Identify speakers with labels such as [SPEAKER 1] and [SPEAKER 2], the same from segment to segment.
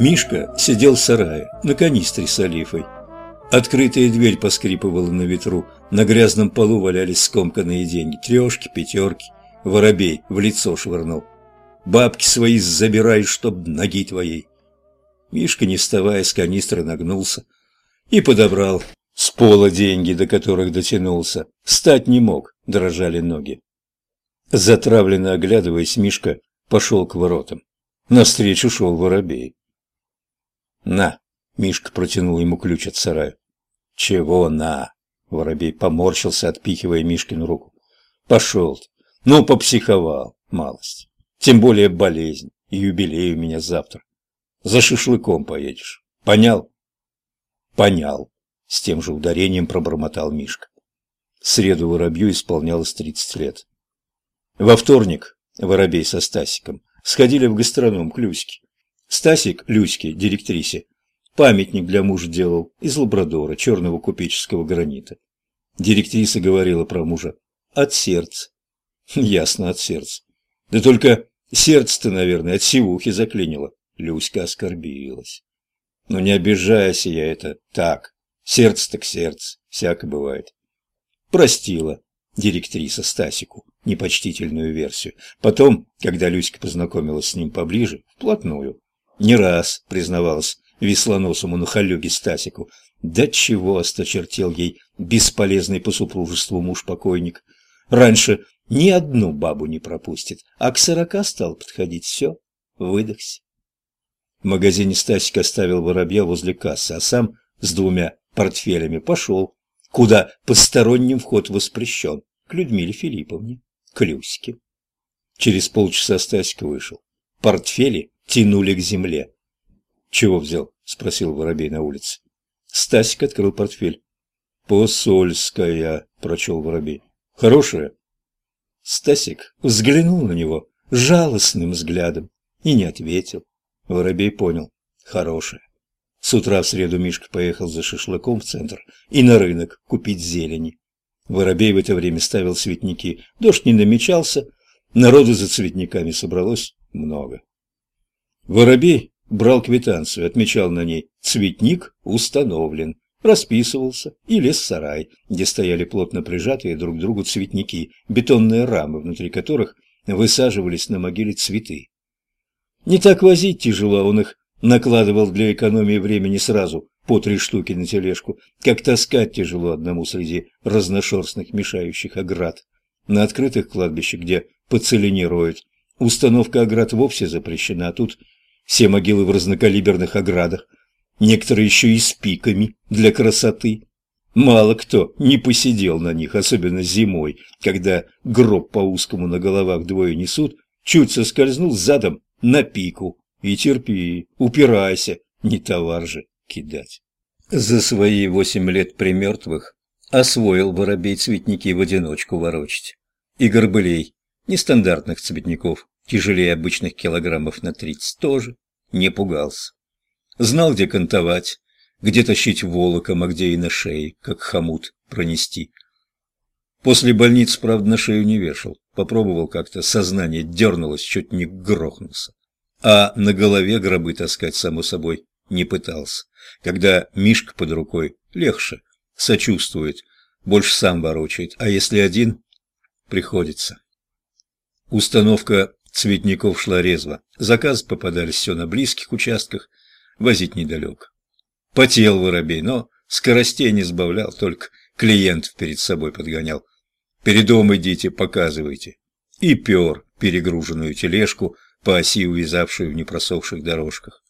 [SPEAKER 1] Мишка сидел в сарае на канистре с олифой. Открытая дверь поскрипывала на ветру, на грязном полу валялись скомканные деньги, трешки, пятерки. Воробей в лицо швырнул. «Бабки свои забирай, чтоб ноги твоей!» Мишка, не вставая с канистры, нагнулся и подобрал с пола деньги, до которых дотянулся. Встать не мог, дрожали ноги. Затравленно оглядываясь, Мишка пошел к воротам. Навстречу шел воробей. «На!» — Мишка протянул ему ключ от сарая. «Чего на?» — воробей поморщился, отпихивая Мишкину руку. «Пошел ты! Ну, попсиховал, малость. Тем более болезнь, и юбилей у меня завтра. За шашлыком поедешь. Понял?» «Понял», — с тем же ударением пробормотал Мишка. Среду воробью исполнялось тридцать лет. Во вторник воробей со Стасиком сходили в гастроном к Люське. Стасик Люське, директрисе, памятник для мужа делал из лабрадора, черного купеческого гранита. Директриса говорила про мужа «от сердца». Ясно, от сердца. Да только сердце-то, наверное, от сивухи заклинило. Люська оскорбилась. Но не обижайся я это так. Сердце так сердце, всяко бывает. Простила директриса Стасику непочтительную версию. Потом, когда Люська познакомилась с ним поближе, вплотную, не раз признавалась веслоносому нахалюге Стасику, да чего осточертел ей бесполезный по супружеству муж-покойник. Раньше ни одну бабу не пропустит, а к сорока стал подходить, все, выдохся. В магазине Стасик оставил воробья возле кассы, а сам с двумя портфелями пошел, куда посторонним вход воспрещен, к Людмиле Филипповне, к Люське. Через полчаса Стасик вышел. Портфели тянули к земле. «Чего взял?» – спросил воробей на улице. Стасик открыл портфель. «Посольская», – прочел воробей. «Хорошая?» Стасик взглянул на него жалостным взглядом и не ответил. Воробей понял. Хорошее. С утра в среду Мишка поехал за шашлыком в центр и на рынок купить зелени. Воробей в это время ставил цветники. Дождь не намечался, народу за цветниками собралось много. Воробей брал квитанцию, отмечал на ней «Цветник установлен», расписывался и лез в сарай, где стояли плотно прижатые друг к другу цветники, бетонные рамы, внутри которых высаживались на могиле цветы. Не так возить тяжело, он их накладывал для экономии времени сразу по три штуки на тележку, как таскать тяжело одному среди разношерстных мешающих оград. На открытых кладбищах, где по целине роют, установка оград вовсе запрещена, а тут все могилы в разнокалиберных оградах, некоторые еще и с пиками для красоты. Мало кто не посидел на них, особенно зимой, когда гроб по узкому на головах двое несут, чуть соскользнул задом на пику. И терпи, упирайся, не товар же кидать. За свои восемь лет при мертвых освоил воробей цветники в одиночку ворочать. И горбылей, нестандартных цветников, тяжелее обычных килограммов на тридцать, тоже не пугался. Знал, где кантовать, где тащить волоком, а где и на шее, как хомут, пронести. После больницы, правда, на шею не вешал. Попробовал как-то, сознание дернулось, чуть не грохнулся. А на голове гробы таскать, само собой, не пытался. Когда Мишка под рукой, легче, сочувствует, больше сам ворочает, а если один, приходится. Установка цветников шла резво. Заказы попадались все на близких участках, возить недалеко. Потел воробей, но скоростей не сбавлял, только клиентов перед собой подгонял. Передом идите, показывайте. И пер перегруженную тележку по оси, увязавшую в непросохших дорожках.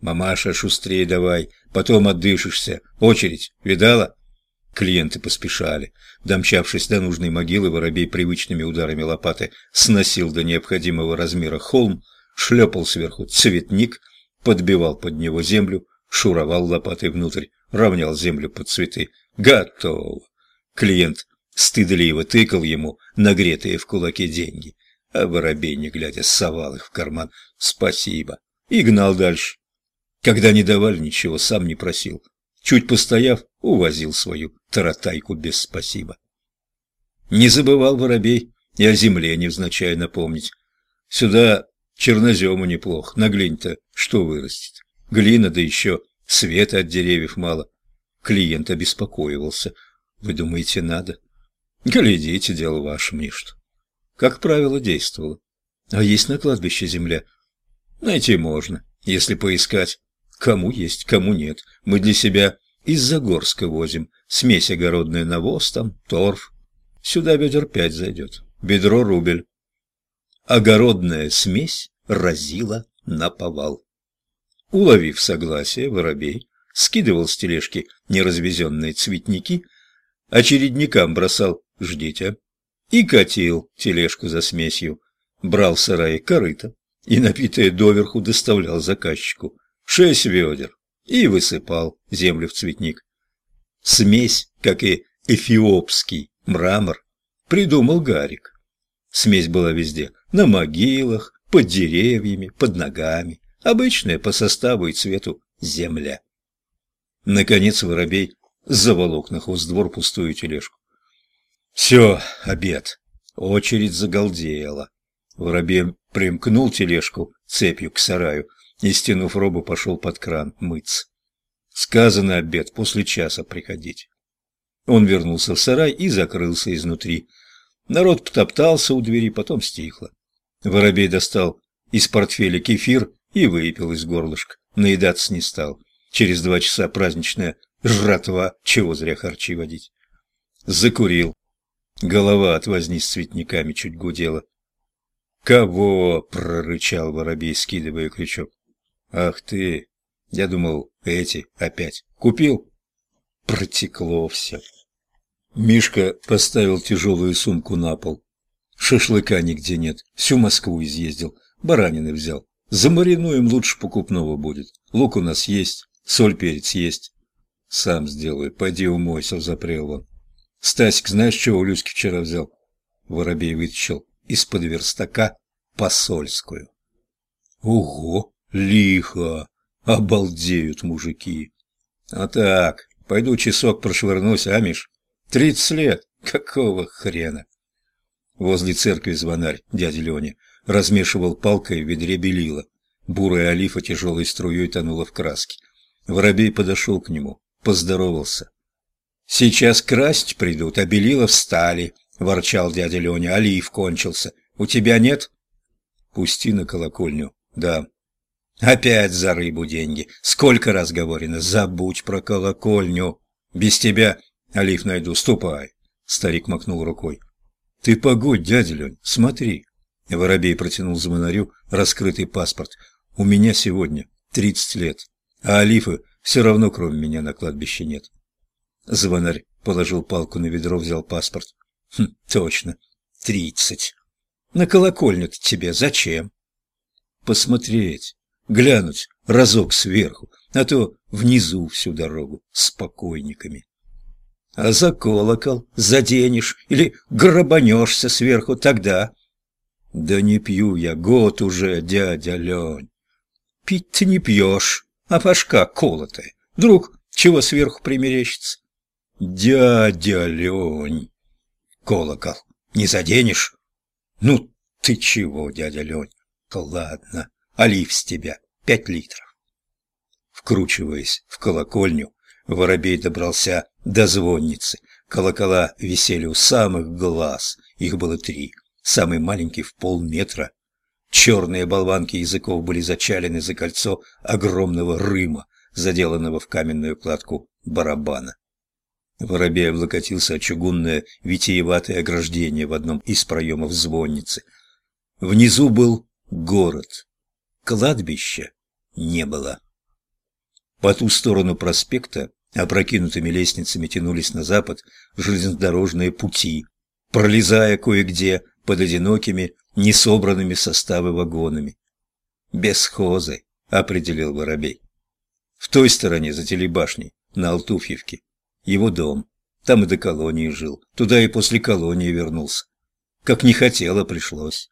[SPEAKER 1] «Мамаша, шустрее давай, потом отдышишься. Очередь, видала?» Клиенты поспешали. Домчавшись до нужной могилы, воробей привычными ударами лопаты сносил до необходимого размера холм, шлепал сверху цветник, подбивал под него землю, шуровал лопатой внутрь, равнял землю под цветы. Готово! Клиент стыдливо тыкал ему нагретые в кулаке деньги, а воробей, не глядя, совал их в карман. «Спасибо!» и гнал дальше. Когда не давали ничего, сам не просил. Чуть постояв, увозил свою таратайку без спасибо. Не забывал воробей и о земле невзначай напомнить. Сюда чернозему неплохо, на глинь-то что вырастет. Глина, да еще света от деревьев мало. Клиент обеспокоивался. Вы думаете, надо? Глядите, дело ваше, мне что. Как правило, действовало. А есть на кладбище земля? Найти можно, если поискать. Кому есть, кому нет. Мы для себя из Загорска возим. Смесь огородная навоз там, торф. Сюда бедер пять зайдет. Бедро рубль. Огородная смесь разила на повал. Уловив согласие, воробей скидывал с тележки неразвезенные цветники, очередникам бросал «ждите» и катил тележку за смесью, брал в сарае корыто и, напитое доверху, доставлял заказчику шесть ведер и высыпал землю в цветник. Смесь, как и эфиопский мрамор, придумал Гарик. Смесь была везде – на могилах, под деревьями, под ногами, обычная по составу и цвету земля. Наконец воробей заволок на двор пустую тележку. Все, обед. Очередь загалдела. Воробей примкнул тележку цепью к сараю и, стянув робу, пошел под кран мыться. Сказано обед, после часа приходить. Он вернулся в сарай и закрылся изнутри. Народ потоптался у двери, потом стихло. Воробей достал из портфеля кефир и выпил из горлышка. Наедаться не стал. Через два часа праздничная жратва, чего зря харчи водить. Закурил. Голова от возни с цветниками чуть гудела. «Кого?» — прорычал воробей, скидывая крючок. «Ах ты! Я думал, эти опять. Купил?» Протекло все. Мишка поставил тяжелую сумку на пол. Шашлыка нигде нет. Всю Москву изъездил. Баранины взял. Замаринуем, лучше покупного будет. Лук у нас есть, соль, перец есть. Сам сделаю. Пойди умойся, запрел он. Стасик, знаешь, чего у Люськи вчера взял? Воробей вытащил из-под верстака посольскую. Ого, лихо! Обалдеют мужики. А так, пойду часок прошвырнусь, а? Тридцать лет. Какого хрена? Возле церкви звонарь, дядя Леня, размешивал палкой в ведре белила. Бурая олифа тяжелой струей тонула в краске. Воробей подошел к нему, поздоровался. «Сейчас красть придут, а белила встали», — ворчал дядя Леня. «Олив кончился. У тебя нет?» «Пусти на колокольню». «Да». «Опять за рыбу деньги. Сколько раз говорено, забудь про колокольню. Без тебя олив найду. Ступай». Старик махнул рукой. «Ты погодь, дядя Лень, смотри». Воробей протянул звонарю раскрытый паспорт. «У меня сегодня тридцать лет, а Алифы все равно кроме меня на кладбище нет». Звонарь положил палку на ведро, взял паспорт. «Хм, точно, тридцать. На колокольню-то тебе зачем?» «Посмотреть, глянуть разок сверху, а то внизу всю дорогу с покойниками». А за колокол заденешь или грабанешься сверху тогда. Да не пью я год уже, дядя Лень. Пить ты не пьешь, а пашка колотая. Вдруг чего сверху примерещится? Дядя Лень. Колокол не заденешь? Ну, ты чего, дядя Лень? Ладно, олив с тебя пять литров. Вкручиваясь в колокольню, Воробей добрался до звонницы. Колокола висели у самых глаз. Их было три. Самый маленький в полметра. Черные болванки языков были зачалены за кольцо огромного рыма, заделанного в каменную кладку барабана. Воробей облокотился о чугунное витиеватое ограждение в одном из проемов звонницы. Внизу был город. Кладбища не было. По ту сторону проспекта Опрокинутыми лестницами тянулись на запад железнодорожные пути, пролезая кое-где под одинокими, несобранными составы вагонами. «Бесхозы», — определил Воробей. В той стороне, за телебашней, на Алтуфьевке, его дом. Там и до колонии жил, туда и после колонии вернулся. Как не хотело, пришлось.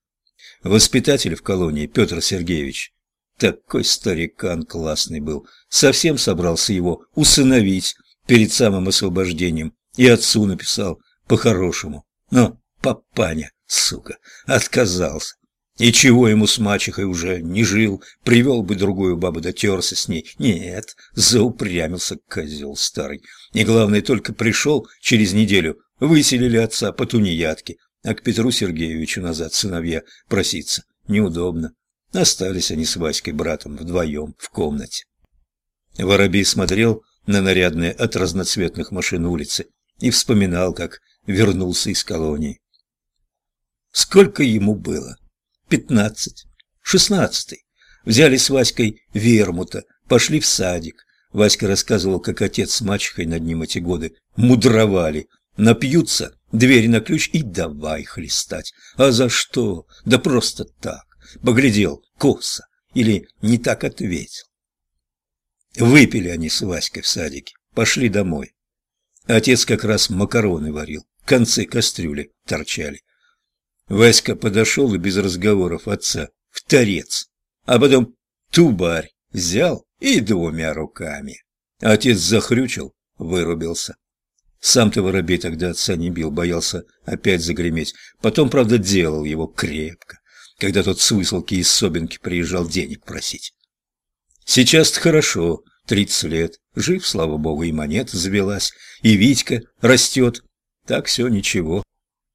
[SPEAKER 1] Воспитатель в колонии Петр Сергеевич такой старикан классный был. Совсем собрался его усыновить перед самым освобождением. И отцу написал по-хорошему. Но папаня, сука, отказался. И чего ему с мачехой уже не жил, привел бы другую бабу, дотерся с ней. Нет, заупрямился козел старый. И главное, только пришел через неделю, выселили отца по тунеядке, а к Петру Сергеевичу назад сыновья проситься неудобно. Остались они с Васькой братом вдвоем в комнате. Воробей смотрел на нарядные от разноцветных машин улицы и вспоминал, как вернулся из колонии. Сколько ему было? Пятнадцать. Шестнадцатый. Взяли с Васькой вермута, пошли в садик. Васька рассказывал, как отец с мачехой над ним эти годы мудровали. Напьются, дверь на ключ и давай хлестать. А за что? Да просто так. Поглядел, косо. Или не так ответил. Выпили они с Васькой в садике, пошли домой. Отец как раз макароны варил, концы кастрюли торчали. Васька подошел и без разговоров отца в торец, а потом тубарь взял и двумя руками. Отец захрючил, вырубился. Сам-то воробей тогда отца не бил, боялся опять загреметь. Потом, правда, делал его крепко, когда тот с высылки из Собинки приезжал денег просить. Сейчас-то хорошо, тридцать лет, жив, слава богу, и монета завелась, и Витька растет, так все ничего.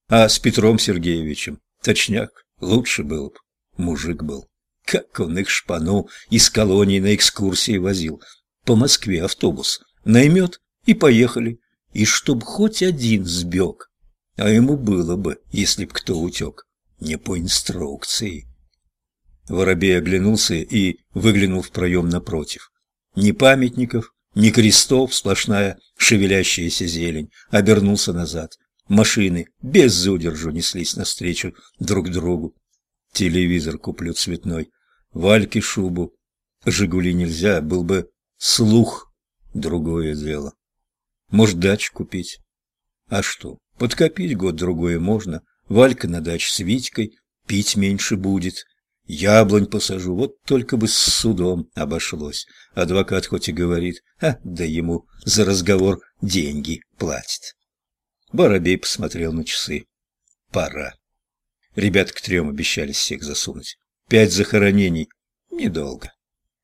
[SPEAKER 1] А с Петром Сергеевичем, точняк, лучше был бы, мужик был. Как он их шпану из колонии на экскурсии возил. По Москве автобус наймет и поехали. И чтоб хоть один сбег. А ему было бы, если б кто утек. Не по инструкции. Воробей оглянулся и выглянул в проем напротив. Ни памятников, ни крестов, сплошная шевелящаяся зелень. Обернулся назад. Машины без удержу неслись навстречу друг другу. Телевизор куплю цветной, Вальке шубу. Жигули нельзя, был бы слух, другое дело. Может, дачу купить. А что, подкопить год-другой можно. Валька на даче с Витькой, пить меньше будет. Яблонь посажу, вот только бы с судом обошлось. Адвокат хоть и говорит, а, да ему за разговор деньги платит. Воробей посмотрел на часы. Пора. Ребят к трем обещались всех засунуть. Пять захоронений. Недолго.